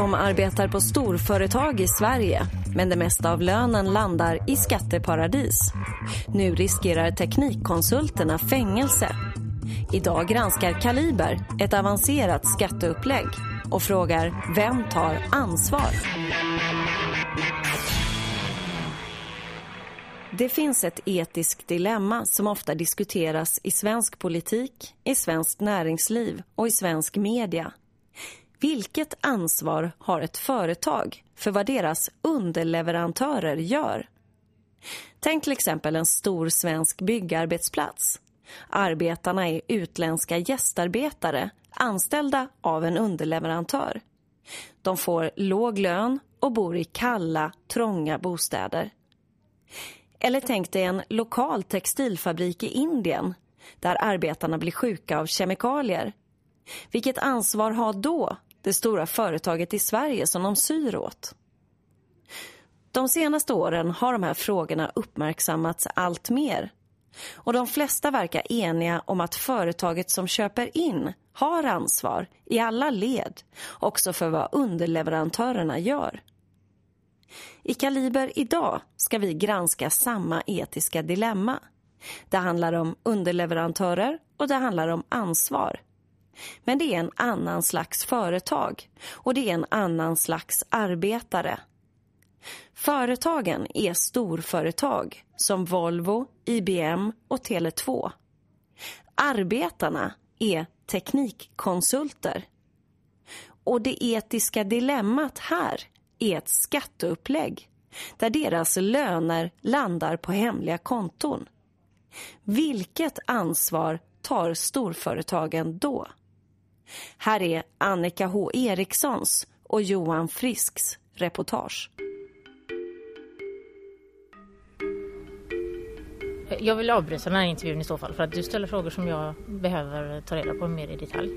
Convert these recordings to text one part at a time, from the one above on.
De arbetar på storföretag i Sverige, men det mesta av lönen landar i skatteparadis. Nu riskerar teknikkonsulterna fängelse. Idag granskar Kaliber ett avancerat skatteupplägg och frågar vem tar ansvar? Det finns ett etiskt dilemma som ofta diskuteras i svensk politik, i svenskt näringsliv och i svensk media. Vilket ansvar har ett företag för vad deras underleverantörer gör? Tänk till exempel en stor svensk byggarbetsplats. Arbetarna är utländska gästarbetare anställda av en underleverantör. De får låg lön och bor i kalla, trånga bostäder. Eller tänk dig en lokal textilfabrik i Indien där arbetarna blir sjuka av kemikalier. Vilket ansvar har då det stora företaget i Sverige som de syr åt? De senaste åren har de här frågorna uppmärksammats allt mer. Och de flesta verkar eniga om att företaget som köper in har ansvar i alla led, också för vad underleverantörerna gör. I Kaliber idag ska vi granska samma etiska dilemma. Det handlar om underleverantörer och det handlar om ansvar. Men det är en annan slags företag och det är en annan slags arbetare. Företagen är storföretag som Volvo, IBM och Tele2. Arbetarna är teknikkonsulter. Och det etiska dilemmat här är ett skatteupplägg där deras löner landar på hemliga konton. Vilket ansvar tar storföretagen då? Här är Annika H Erikssons och Johan Frisks reportage. Jag vill avbryta den här intervjun i så fall för att du ställer frågor som jag behöver ta reda på mer i detalj.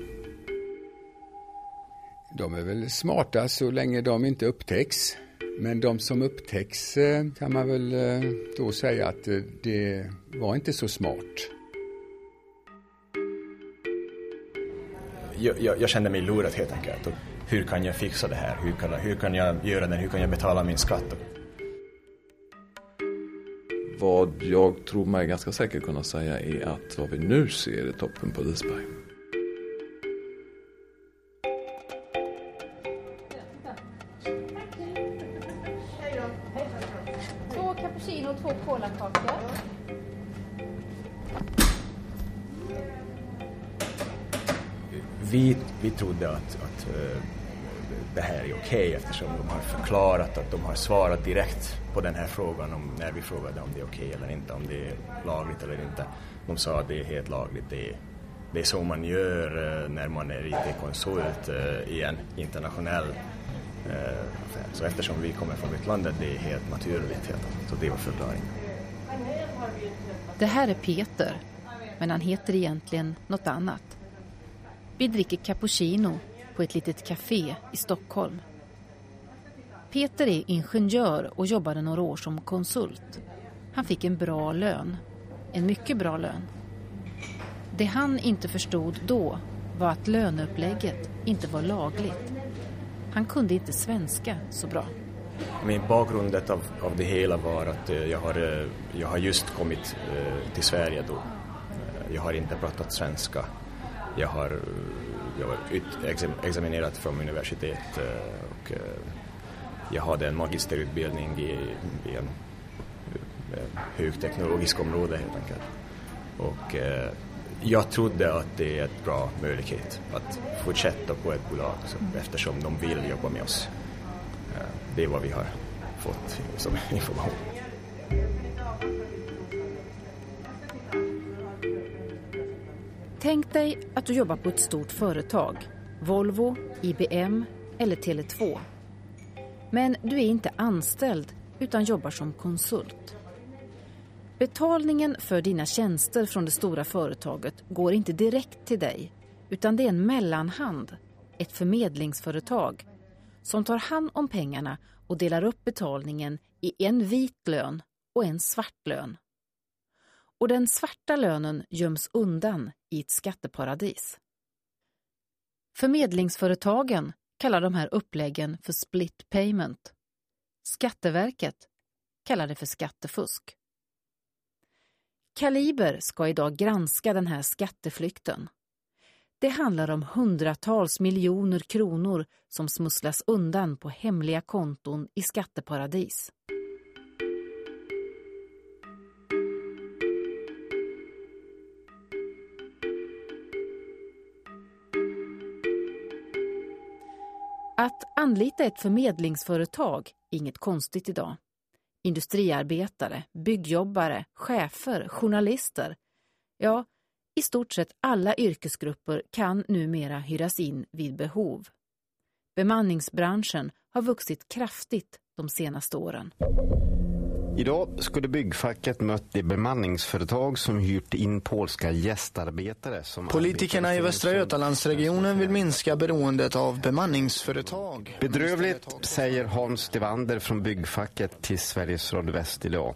De är väl smarta så länge de inte upptäcks. Men de som upptäcks eh, kan man väl eh, då säga att eh, det var inte så smart. Jag, jag, jag kände mig lurad helt enkelt. Och hur kan jag fixa det här? Hur kan, hur kan jag göra det? Hur kan jag betala min skatt? Vad jag tror mig ganska säkert kunna säga är att vad vi nu ser är toppen på isberg. Det här är okej okay eftersom de har förklarat att de har svarat direkt på den här frågan om när vi frågade om det är okej okay eller inte, om det är lagligt eller inte. De sa att det är helt lagligt. Det är, det är så man gör eh, när man är IT-konsult eh, i en internationell eh, affär. Så eftersom vi kommer från utlandet, det är helt naturligt. Helt, så det var förklaringen. Det här är Peter, men han heter egentligen något annat. Vi dricker cappuccino på ett litet café i Stockholm. Peter är ingenjör och jobbade några år som konsult. Han fick en bra lön. En mycket bra lön. Det han inte förstod då var att löneupplägget inte var lagligt. Han kunde inte svenska så bra. Min bakgrund av, av det hela var att eh, jag har, eh, jag har just kommit eh, till Sverige då. Jag har inte pratat svenska. Jag har jag var examinerad från universitet eh, och eh, jag hade en magisterutbildning i, i en eh, högteknologisk område helt enkelt. Och jag trodde att det är en bra möjlighet att fortsätta på ett bolag så, eftersom de vill jobba med oss. Det är vad vi har fått som information. Tänk dig att du jobbar på ett stort företag. Volvo, IBM eller Tele2. Men du är inte anställd utan jobbar som konsult. Betalningen för dina tjänster från det stora företaget går inte direkt till dig utan det är en mellanhand, ett förmedlingsföretag som tar hand om pengarna och delar upp betalningen i en vit lön och en svart lön. Och den svarta lönen göms undan i ett skatteparadis. Förmedlingsföretagen kallar de här uppläggen för split payment. Skatteverket kallar det för skattefusk. Kaliber ska idag granska den här skatteflykten. Det handlar om hundratals miljoner kronor som smusslas undan på hemliga konton i skatteparadis. Att anlita ett förmedlingsföretag är inget konstigt idag. Industriarbetare, byggjobbare, chefer, journalister. Ja, i stort sett alla yrkesgrupper kan numera hyras in vid behov. Bemanningsbranschen har vuxit kraftigt de senaste åren. Idag skulle byggfacket mött det bemanningsföretag som hyrt in polska gästarbetare. Som Politikerna i Västra Götalandsregionen vill minska beroendet av bemanningsföretag. Bedrövligt, säger Hans Devander från byggfacket till Sveriges Radio Väst idag.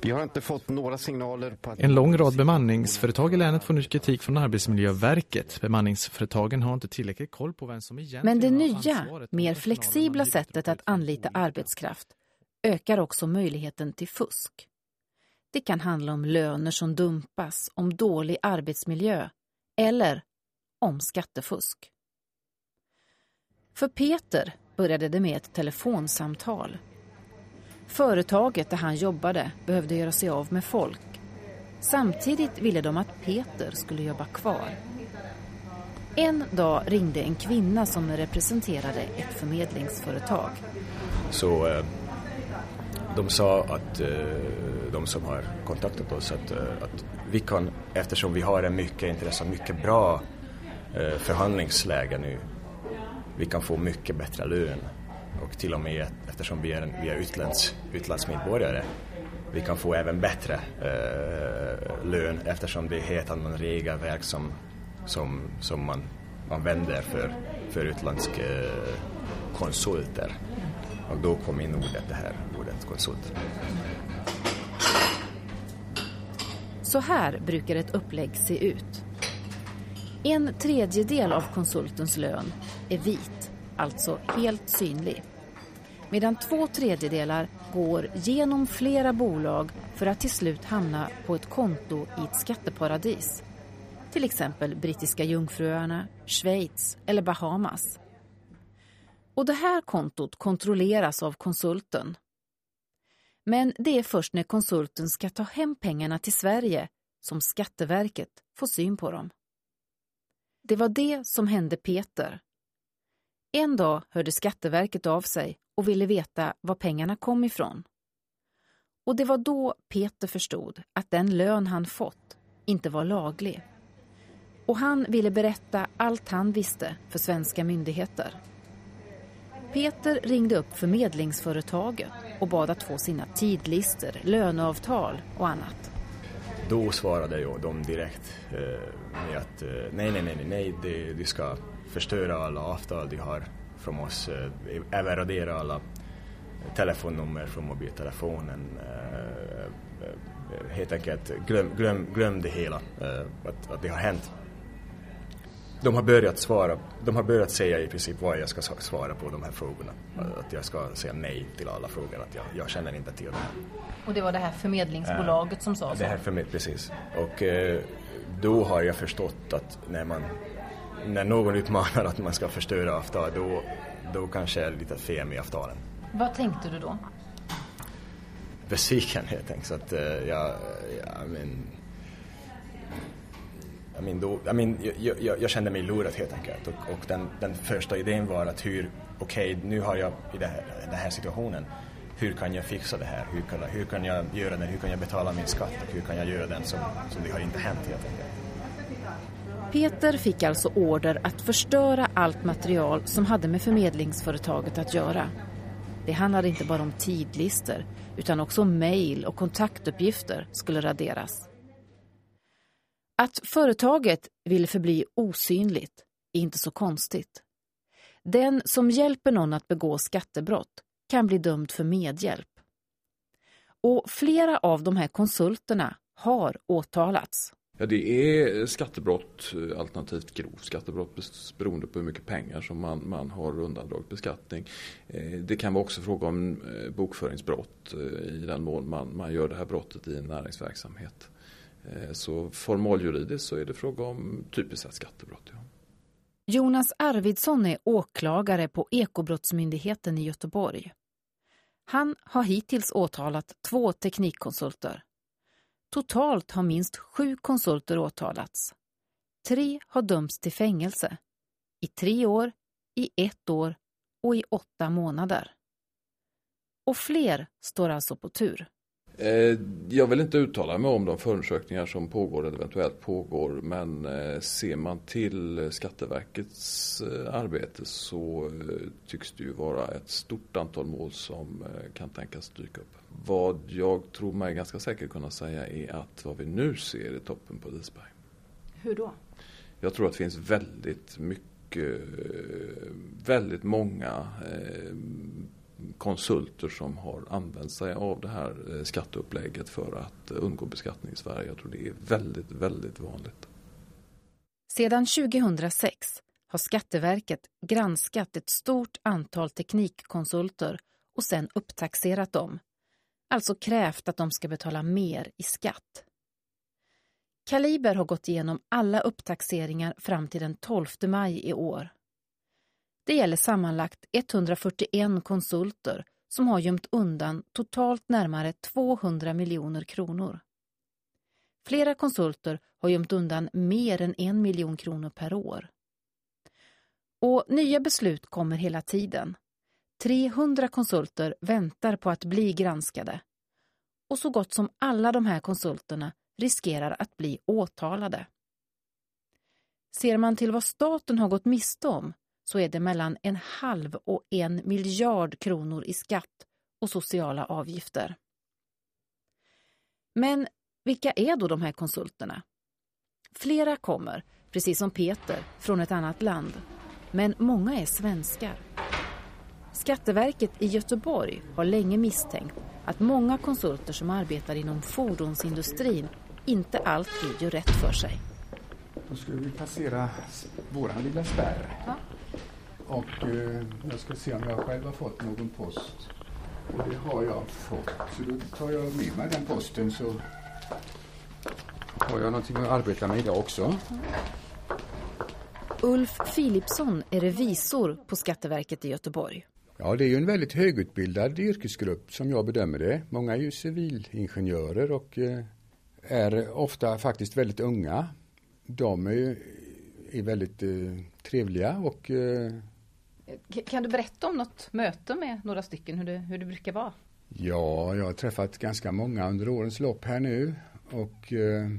Vi har inte fått några signaler på att... En lång rad bemanningsföretag i länet får nu kritik från Arbetsmiljöverket. Bemanningsföretagen har inte tillräckligt koll på vem som egentligen Men det nya, mer flexibla sättet att anlita arbetskraft ökar också möjligheten till fusk. Det kan handla om löner som dumpas, om dålig arbetsmiljö eller om skattefusk. För Peter började det med ett telefonsamtal. Företaget där han jobbade behövde göra sig av med folk. Samtidigt ville de att Peter skulle jobba kvar. En dag ringde en kvinna som representerade ett förmedlingsföretag. Så eh, de sa att eh, de som har kontaktat oss att, eh, att vi kan, eftersom vi har en mycket intressant, mycket bra eh, förhandlingsläge nu, vi kan få mycket bättre lön och till och med eftersom vi är, en, vi är utlands, utlandsmedborgare vi kan få även bättre eh, lön eftersom det är helt annan regelverk som, som, som man använder för, för utländska konsulter. Och då kom in ordet, det här ordet konsult. Så här brukar ett upplägg se ut. En tredjedel av konsultens lön är vit, alltså helt synlig. Medan två tredjedelar går genom flera bolag för att till slut hamna på ett konto i ett skatteparadis. Till exempel Brittiska Jungfruöarna, Schweiz eller Bahamas. Och det här kontot kontrolleras av konsulten. Men det är först när konsulten ska ta hem pengarna till Sverige som Skatteverket får syn på dem. Det var det som hände Peter. En dag hörde Skatteverket av sig och ville veta var pengarna kom ifrån. Och det var då Peter förstod att den lön han fått inte var laglig. Och han ville berätta allt han visste för svenska myndigheter. Peter ringde upp förmedlingsföretaget och bad att få sina tidlister, löneavtal och annat. Då svarade jag dem direkt eh, med att eh, nej, nej, nej, nej, du de ska förstöra alla avtal de har från oss, eh, även radera alla telefonnummer från mobiltelefonen. Helt enkelt glöm, glöm, glöm det hela, att, att det har hänt de har börjat svara, de har börjat säga i princip vad jag ska svara på de här frågorna. Att jag ska säga nej till alla frågor, att jag, jag känner inte till det här. Och det var det här förmedlingsbolaget äh, som sa så? Det här förmed, precis. Och eh, då har jag förstått att när man, när någon utmanar att man ska förstöra avtal, då, då kanske är det lite fel med avtalen. Vad tänkte du då? Besviken helt enkelt. Så att, eh, jag, jag men, jag, mean, då, I mean, jag, jag, jag, kände mig lurad helt enkelt och, och den, den, första idén var att hur, okej okay, nu har jag i det här, den här situationen, hur kan jag fixa det här? Hur kan, hur kan jag göra det? Hur kan jag betala min skatt? Och hur kan jag göra den som, som det har inte hänt helt enkelt? Peter fick alltså order att förstöra allt material som hade med förmedlingsföretaget att göra. Det handlade inte bara om tidlister utan också mejl och kontaktuppgifter skulle raderas. Att företaget vill förbli osynligt är inte så konstigt. Den som hjälper någon att begå skattebrott kan bli dömd för medhjälp. Och flera av de här konsulterna har åtalats. Ja, det är skattebrott eh, alternativt grovt skattebrott beroende på hur mycket pengar som man, man har undandragit beskattning. Eh, det kan vara också fråga om eh, bokföringsbrott i den mån man, man gör det här brottet i en näringsverksamhet. Eh, så formaljuridiskt så är det fråga om typiskt sett skattebrott. Ja. Jonas Arvidsson är åklagare på Ekobrottsmyndigheten i Göteborg. Han har hittills åtalat två teknikkonsulter. Totalt har minst sju konsulter åtalats. Tre har dömts till fängelse. I tre år, i ett år och i åtta månader. Och fler står alltså på tur. Eh, jag vill inte uttala mig om de förundersökningar som pågår eller eventuellt pågår men eh, ser man till Skatteverkets eh, arbete så tycks det ju vara ett stort antal mål som kan tänkas dyka upp. Vad jag tror mig ganska säkert kunna säga är att vad vi nu ser är toppen på isberg. Hur då? Jag tror att det finns väldigt mycket, väldigt många konsulter som har använt sig av det här eh, skatteupplägget för att eh, undgå beskattning i Sverige. Jag tror det är väldigt, väldigt vanligt. Sedan 2006 har Skatteverket granskat ett stort antal teknikkonsulter och sen upptaxerat dem. Alltså krävt att de ska betala mer i skatt. Kaliber har gått igenom alla upptaxeringar fram till den 12 maj i år. Det gäller sammanlagt 141 konsulter som har gömt undan totalt närmare 200 miljoner kronor. Flera konsulter har gömt undan mer än en miljon kronor per år. Och nya beslut kommer hela tiden. 300 konsulter väntar på att bli granskade. Och så gott som alla de här konsulterna riskerar att bli åtalade. Ser man till vad staten har gått miste om så är det mellan en halv och en miljard kronor i skatt och sociala avgifter. Men vilka är då de här konsulterna? Flera kommer, precis som Peter, från ett annat land. Men många är svenskar. Skatteverket i Göteborg har länge misstänkt att många konsulter som arbetar inom fordonsindustrin inte alltid gör rätt för sig. Då skulle vi passera våran lilla spärr. Ja. Och eh, jag ska se om jag själv har fått någon post. Och det har jag fått. Så då tar jag med mig den posten så har jag någonting att arbeta med idag också. Ulf Philipsson är revisor på Skatteverket i Göteborg. Ja, det är ju en väldigt högutbildad yrkesgrupp som jag bedömer det. Många är ju civilingenjörer och eh, är ofta faktiskt väldigt unga. De är, är väldigt eh, trevliga och kan du berätta om något möte med några stycken, hur det, hur det brukar vara? Ja, jag har träffat ganska många under årens lopp här nu och, eh,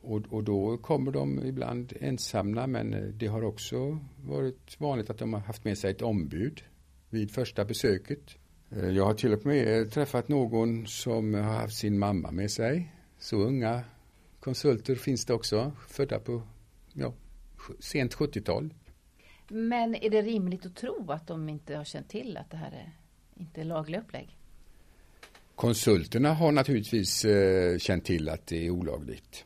och, och då kommer de ibland ensamma men eh, det har också varit vanligt att de har haft med sig ett ombud vid första besöket. Eh, jag har till och med träffat någon som har haft sin mamma med sig. Så unga konsulter finns det också, födda på ja, sent 70-tal. Men är det rimligt att tro att de inte har känt till att det här är inte är lagliga upplägg? Konsulterna har naturligtvis eh, känt till att det är olagligt.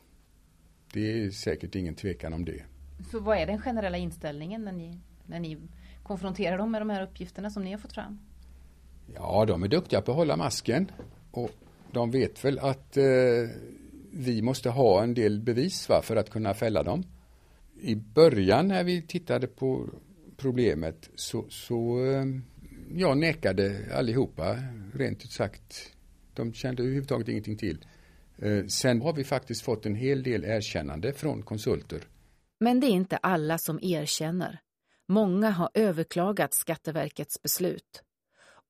Det är säkert ingen tvekan om det. Så vad är den generella inställningen när ni, när ni konfronterar dem med de här uppgifterna som ni har fått fram? Ja, de är duktiga på att hålla masken. Och de vet väl att eh, vi måste ha en del bevis va, för att kunna fälla dem i början när vi tittade på problemet så, så eh, ja, nekade allihopa, rent ut sagt. De kände överhuvudtaget ingenting till. Eh, sen har vi faktiskt fått en hel del erkännande från konsulter. Men det är inte alla som erkänner. Många har överklagat Skatteverkets beslut.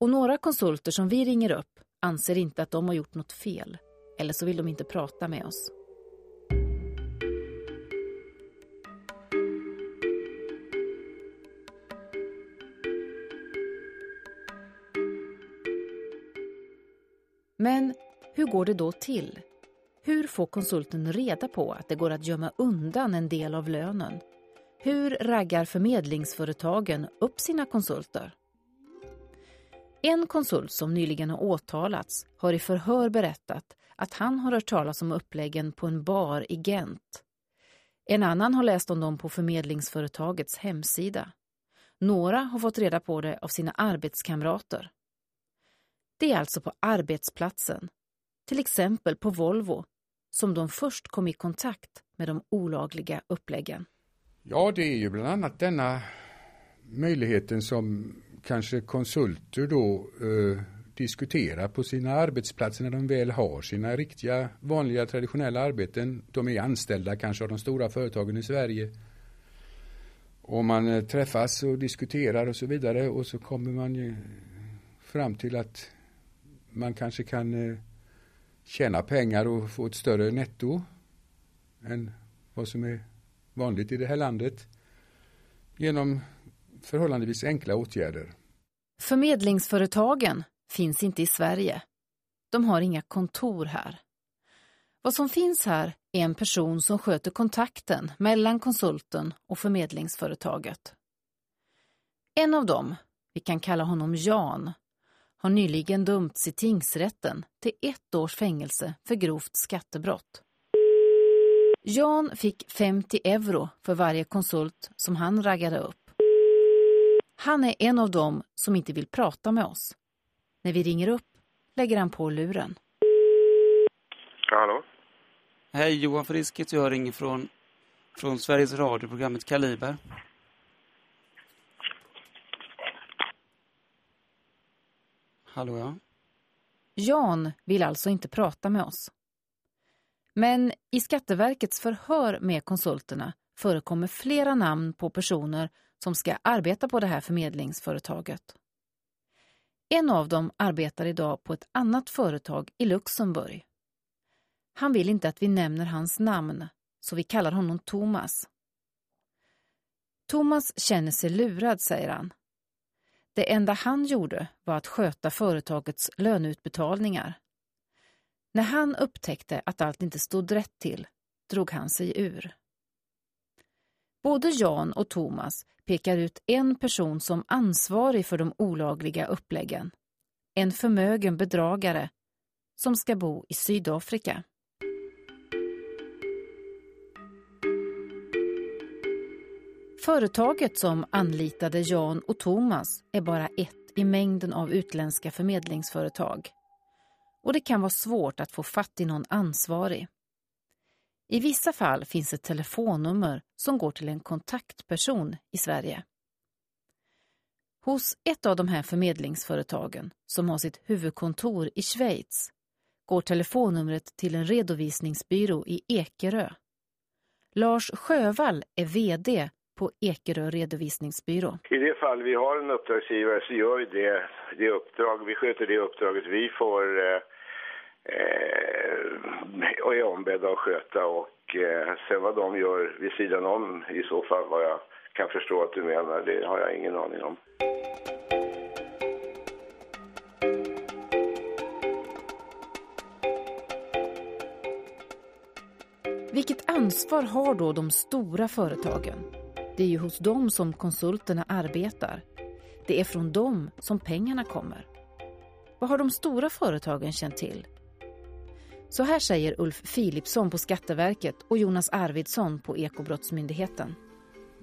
Och några konsulter som vi ringer upp anser inte att de har gjort något fel. Eller så vill de inte prata med oss. Men hur går det då till? Hur får konsulten reda på att det går att gömma undan en del av lönen? Hur raggar förmedlingsföretagen upp sina konsulter? En konsult som nyligen har åtalats har i förhör berättat att han har hört talas om uppläggen på en bar i Gent. En annan har läst om dem på förmedlingsföretagets hemsida. Några har fått reda på det av sina arbetskamrater. Det är alltså på arbetsplatsen, till exempel på Volvo, som de först kom i kontakt med de olagliga uppläggen. Ja, det är ju bland annat denna möjligheten som kanske konsulter då eh, diskuterar på sina arbetsplatser när de väl har sina riktiga vanliga traditionella arbeten. De är anställda kanske av de stora företagen i Sverige. Och man eh, träffas och diskuterar och så vidare och så kommer man ju fram till att man kanske kan eh, tjäna pengar och få ett större netto än vad som är vanligt i det här landet genom förhållandevis enkla åtgärder. Förmedlingsföretagen finns inte i Sverige. De har inga kontor här. Vad som finns här är en person som sköter kontakten mellan konsulten och förmedlingsföretaget. En av dem, vi kan kalla honom Jan, har nyligen dömts i tingsrätten till ett års fängelse för grovt skattebrott. Jan fick 50 euro för varje konsult som han raggade upp. Han är en av dem som inte vill prata med oss. När vi ringer upp lägger han på luren. Hallå? Hej, Johan Friskit. Jag ringer från, från Sveriges radioprogrammet Kaliber. Hallå, ja. Jan vill alltså inte prata med oss. Men i Skatteverkets förhör med konsulterna förekommer flera namn på personer som ska arbeta på det här förmedlingsföretaget. En av dem arbetar idag på ett annat företag i Luxemburg. Han vill inte att vi nämner hans namn, så vi kallar honom Thomas. Thomas känner sig lurad, säger han. Det enda han gjorde var att sköta företagets löneutbetalningar. När han upptäckte att allt inte stod rätt till drog han sig ur. Både Jan och Thomas pekar ut en person som ansvarig för de olagliga uppläggen. En förmögen bedragare som ska bo i Sydafrika. Företaget som anlitade Jan och Thomas är bara ett i mängden av utländska förmedlingsföretag. Och det kan vara svårt att få fatt i någon ansvarig. I vissa fall finns ett telefonnummer som går till en kontaktperson i Sverige. Hos ett av de här förmedlingsföretagen, som har sitt huvudkontor i Schweiz, går telefonnumret till en redovisningsbyrå i Ekerö. Lars Sjövall är VD på Ekerö redovisningsbyrå. I det fall vi har en uppdragsgivare så gör vi det, det uppdrag, vi sköter det uppdraget vi får eh, eh, och är ombedda att sköta och eh, sen vad de gör vid sidan om i så fall vad jag kan förstå att du menar, det har jag ingen aning om. Vilket ansvar har då de stora företagen? Det är ju hos dem som konsulterna arbetar. Det är från dem som pengarna kommer. Vad har de stora företagen känt till? Så här säger Ulf Philipsson på Skatteverket och Jonas Arvidsson på Ekobrottsmyndigheten.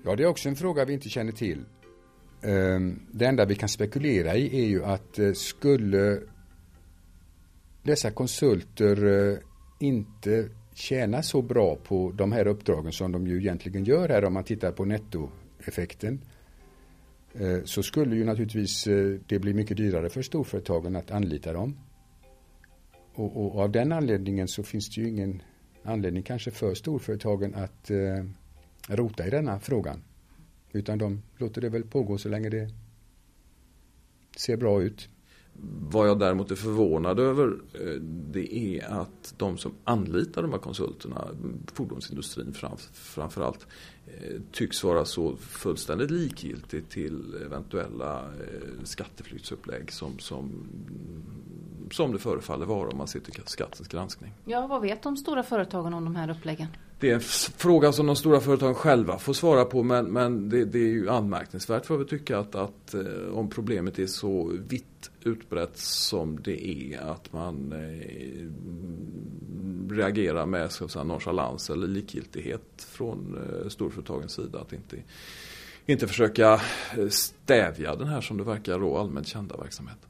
Ja, det är också en fråga vi inte känner till. Ehm, det enda vi kan spekulera i är ju att eh, skulle dessa konsulter eh, inte tjäna så bra på de här uppdragen som de ju egentligen gör här om man tittar på nettoeffekten eh, så skulle ju naturligtvis eh, det bli mycket dyrare för storföretagen att anlita dem. Och, och, av den anledningen så finns det ju ingen anledning kanske för storföretagen att eh, rota i denna frågan. Utan de låter det väl pågå så länge det ser bra ut. Vad jag däremot är förvånad över eh, det är att de som anlitar de här konsulterna, fordonsindustrin framförallt, eh, tycks vara så fullständigt likgiltig till eventuella eh, skatteflyktsupplägg som, som, som det förefaller vara om man ser till skattens granskning. Ja, vad vet de stora företagen om de här uppläggen? Det är en fråga som de stora företagen själva får svara på men, men det, det, är ju anmärkningsvärt får vi tycka att, att eh, om problemet är så vitt utbrett som det är att man eh, reagerar med ska säga, nonchalans eller likgiltighet från eh, storföretagens sida. Att inte, inte försöka eh, stävja den här som det verkar då allmänt kända verksamheten.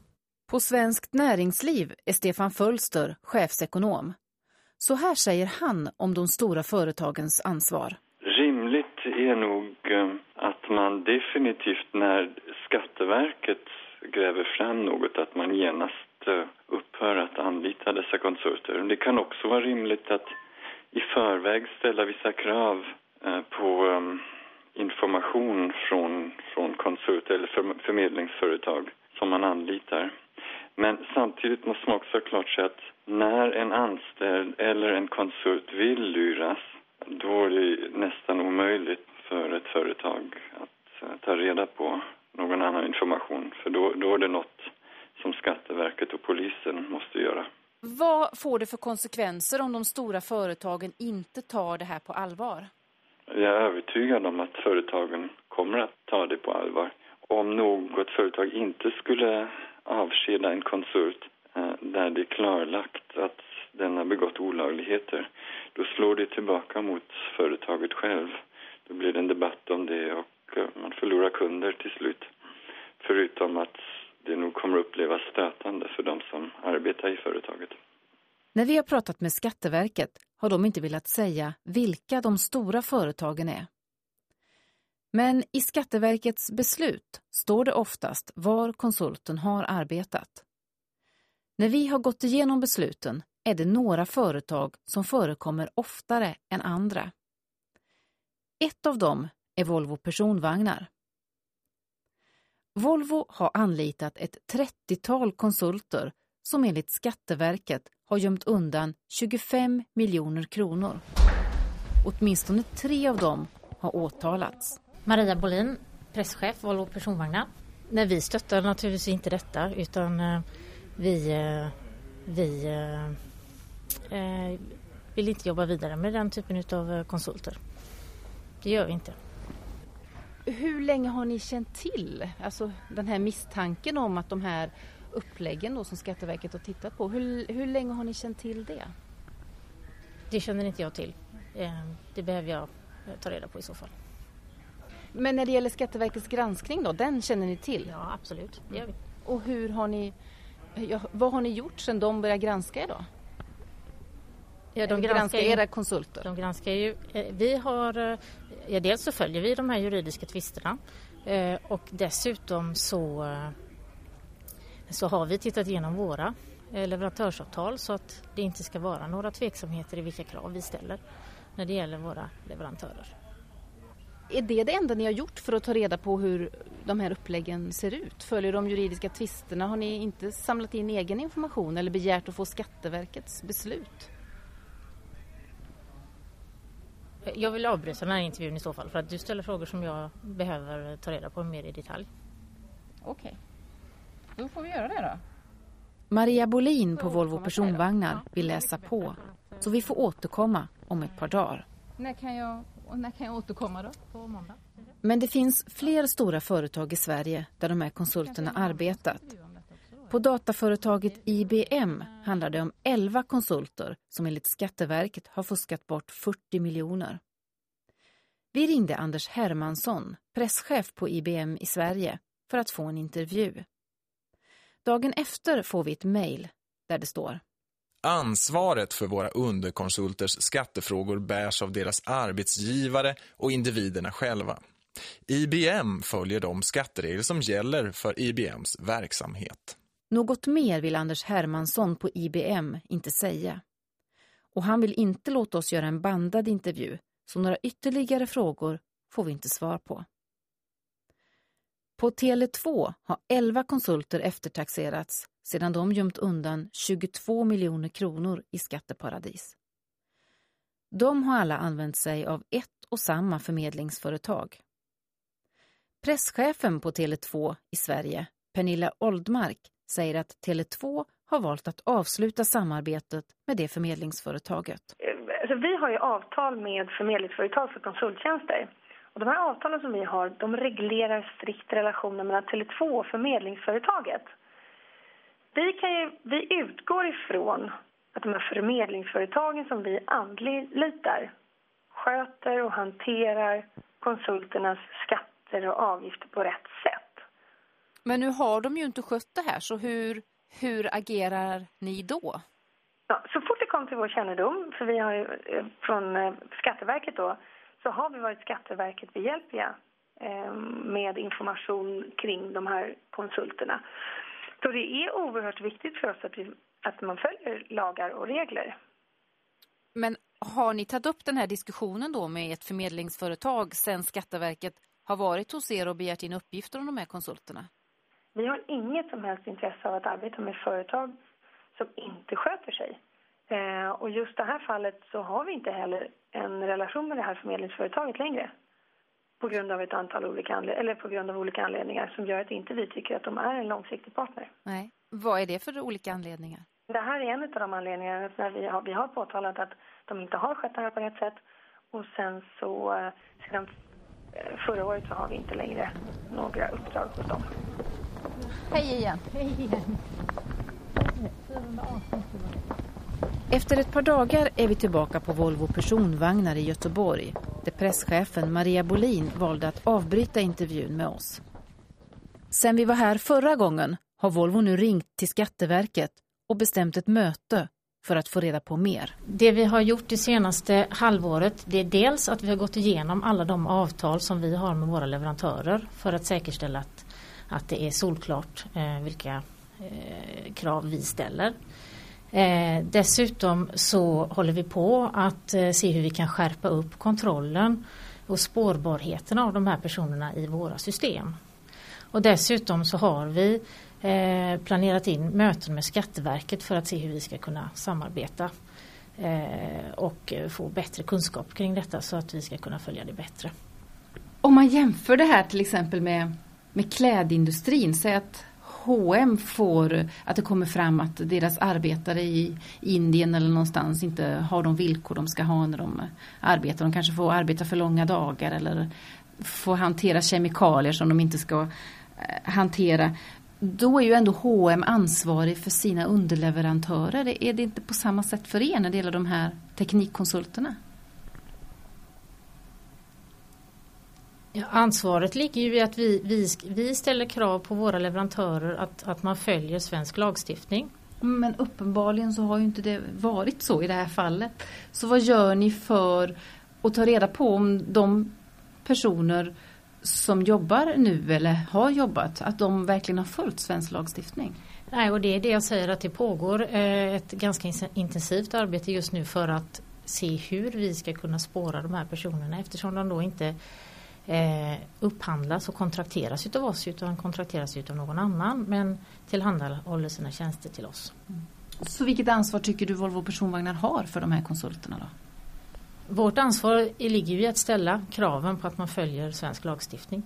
På Svenskt Näringsliv är Stefan Fölster chefsekonom. Så här säger han om de stora företagens ansvar. Rimligt är nog eh, att man definitivt när Skatteverket gräver fram något att man genast eh, upphör att anlita dessa konsulter. Det kan också vara rimligt att i förväg ställa vissa krav eh, på information från, från konsult eller förmedlingsföretag som man anlitar. Men samtidigt måste man också ha klart sig att när en anställd eller en konsult vill luras då är det nästan omöjligt för ett företag att eh, ta reda på någon annan information. För då, då är det något som Skatteverket och polisen måste göra. Vad får det för konsekvenser om de stora företagen inte tar det här på allvar? Jag är övertygad om att företagen kommer att ta det på allvar. Om något företag inte skulle avskeda en konsult eh, där det är klarlagt att den har begått olagligheter, då slår det tillbaka mot företaget själv. Då blir det en debatt om det och eh, man förlorar kunder till slut. Förutom att det nog kommer upplevas stötande för de som arbetar i företaget. När vi har pratat med Skatteverket har de inte velat säga vilka de stora företagen är. Men i Skatteverkets beslut står det oftast var konsulten har arbetat. När vi har gått igenom besluten är det några företag som förekommer oftare än andra. Ett av dem är Volvo personvagnar. Volvo har anlitat ett 30-tal konsulter som enligt Skatteverket har gömt undan 25 miljoner kronor. Åtminstone tre av dem har åtalats. Maria Bolin, presschef Volvo Personvagnar. Nej, vi stöttar naturligtvis inte detta utan eh, vi, eh, vi eh, vill inte jobba vidare med den typen av konsulter. Det gör vi inte. Hur länge har ni känt till alltså den här misstanken om att de här uppläggen då som Skatteverket har tittat på, hur, hur länge har ni känt till det? Det känner inte jag till. Det behöver jag ta reda på i så fall. Men när det gäller Skatteverkets granskning då, den känner ni till? Ja, absolut. Det gör vi. Och hur har ni, vad har ni gjort sedan de började granska er då? Ja, de granskar ju, era konsulter. De granskar ju, eh, vi har, eh, ja, dels så följer vi de här juridiska tvisterna eh, och dessutom så, så har vi tittat igenom våra leverantörsavtal så att det inte ska vara några tveksamheter i vilka krav vi ställer när det gäller våra leverantörer. Är det det enda ni har gjort för att ta reda på hur de här uppläggen ser ut? Följer de juridiska tvisterna? Har ni inte samlat in egen information eller begärt att få Skatteverkets beslut? Jag vill avbryta den här intervjun i så fall för att du ställer frågor som jag behöver ta reda på mer i detalj. Okej, då får vi göra det då. Maria Bolin på Volvo Personvagnar vill läsa på så vi får återkomma om ett par dagar. När kan jag och när kan jag återkomma då? På måndag? Men det finns fler stora företag i Sverige där de här konsulterna arbetat. På dataföretaget IBM handlar det om 11 konsulter som enligt Skatteverket har fuskat bort 40 miljoner. Vi ringde Anders Hermansson, presschef på IBM i Sverige, för att få en intervju. Dagen efter får vi ett mejl där det står Ansvaret för våra underkonsulters skattefrågor bärs av deras arbetsgivare och individerna själva. IBM följer de skatteregler som gäller för IBMs verksamhet. Något mer vill Anders Hermansson på IBM inte säga. Och han vill inte låta oss göra en bandad intervju, så några ytterligare frågor får vi inte svar på. På Tele2 har 11 konsulter eftertaxerats sedan de gömt undan 22 miljoner kronor i skatteparadis. De har alla använt sig av ett och samma förmedlingsföretag. Presschefen på Tele2 i Sverige, Pernilla Oldmark, säger att Tele2 har valt att avsluta samarbetet med det förmedlingsföretaget. Alltså, vi har ju avtal med förmedlingsföretag för konsulttjänster. Och de här avtalen som vi har, de reglerar strikt relationen mellan Tele2 och förmedlingsföretaget. Vi, kan ju, vi utgår ifrån att de här förmedlingsföretagen som vi anlitar sköter och hanterar konsulternas skatter och avgifter på rätt sätt. Men nu har de ju inte skött det här, så hur, hur agerar ni då? Ja, så fort det kom till vår kännedom, för vi har ju eh, från eh, Skatteverket då, så har vi varit Skatteverket behjälpliga eh, med information kring de här konsulterna. Så det är oerhört viktigt för oss att, vi, att man följer lagar och regler. Men har ni tagit upp den här diskussionen då med ett förmedlingsföretag sen Skatteverket har varit hos er och begärt in uppgifter om de här konsulterna? Vi har inget som helst intresse av att arbeta med företag som inte sköter sig. Eh, och just det här fallet så har vi inte heller en relation med det här förmedlingsföretaget längre. På grund av ett antal olika eller på grund av olika anledningar som gör att inte vi tycker att de är en långsiktig partner. Nej. Vad är det för olika anledningar? Det här är en av de anledningarna när vi har, vi har påtalat att de inte har skött det här på rätt sätt. Och sen så, eh, sedan eh, förra året så har vi inte längre några uppdrag hos dem. Hej igen. Hej igen. Efter ett par dagar är vi tillbaka på Volvo personvagnar i Göteborg där presschefen Maria Bolin valde att avbryta intervjun med oss. Sen vi var här förra gången har Volvo nu ringt till Skatteverket och bestämt ett möte för att få reda på mer. Det vi har gjort det senaste halvåret det är dels att vi har gått igenom alla de avtal som vi har med våra leverantörer för att säkerställa att, att det är solklart eh, vilka eh, krav vi ställer. Eh, dessutom så håller vi på att eh, se hur vi kan skärpa upp kontrollen och spårbarheten av de här personerna i våra system. Och dessutom så har vi eh, planerat in möten med Skatteverket för att se hur vi ska kunna samarbeta eh, och eh, få bättre kunskap kring detta så att vi ska kunna följa det bättre. Om man jämför det här till exempel med, med klädindustrin, säg att H&M får att det kommer fram att deras arbetare i Indien eller någonstans inte har de villkor de ska ha när de arbetar. De kanske får arbeta för långa dagar eller får hantera kemikalier som de inte ska eh, hantera. Då är ju ändå H&M ansvarig för sina underleverantörer. Är det inte på samma sätt för er när det gäller de här teknikkonsulterna? Ja, ansvaret ligger ju i att vi, vi, vi ställer krav på våra leverantörer att, att man följer svensk lagstiftning. Men uppenbarligen så har ju inte det varit så i det här fallet. Så vad gör ni för att ta reda på om de personer som jobbar nu eller har jobbat, att de verkligen har följt svensk lagstiftning? Nej, och det är det jag säger att det pågår eh, ett ganska intensivt arbete just nu för att se hur vi ska kunna spåra de här personerna eftersom de då inte eh, upphandlas och kontrakteras utav oss utan kontrakteras utav någon annan men tillhandahåller sina tjänster till oss. Mm. Så vilket ansvar tycker du Volvo personvagnar har för de här konsulterna då? Vårt ansvar ligger ju i att ställa kraven på att man följer svensk lagstiftning.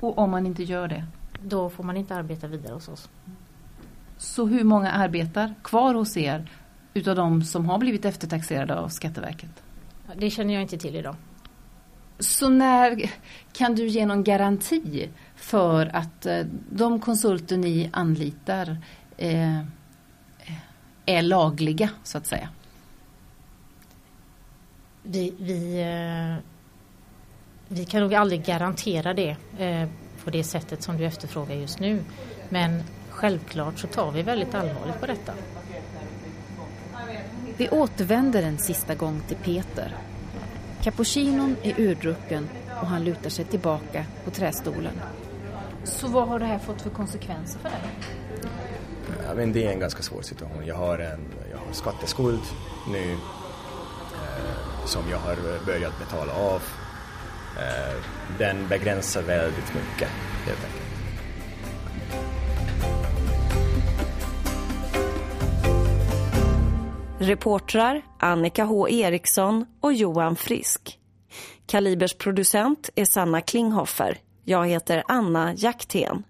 Och om man inte gör det? Då får man inte arbeta vidare hos oss. Så hur många arbetar kvar hos er utav de som har blivit eftertaxerade av Skatteverket? Det känner jag inte till idag. Så när kan du ge någon garanti för att eh, de konsulter ni anlitar eh, är lagliga så att säga? Vi, vi, eh, vi kan nog aldrig garantera det eh, på det sättet som du efterfrågar just nu. Men självklart så tar vi väldigt allvarligt på detta. Vi återvänder en sista gång till Peter Cappuccinon är urdrucken och han lutar sig tillbaka på trästolen. Så vad har det här fått för konsekvenser för dig? Ja, men det är en ganska svår situation. Jag har en jag har skatteskuld nu eh, som jag har börjat betala av. Eh, den begränsar väldigt mycket helt enkelt. Reportrar Annika H Eriksson och Johan Frisk. Kalibers producent är Sanna Klinghoffer. Jag heter Anna Jaktén.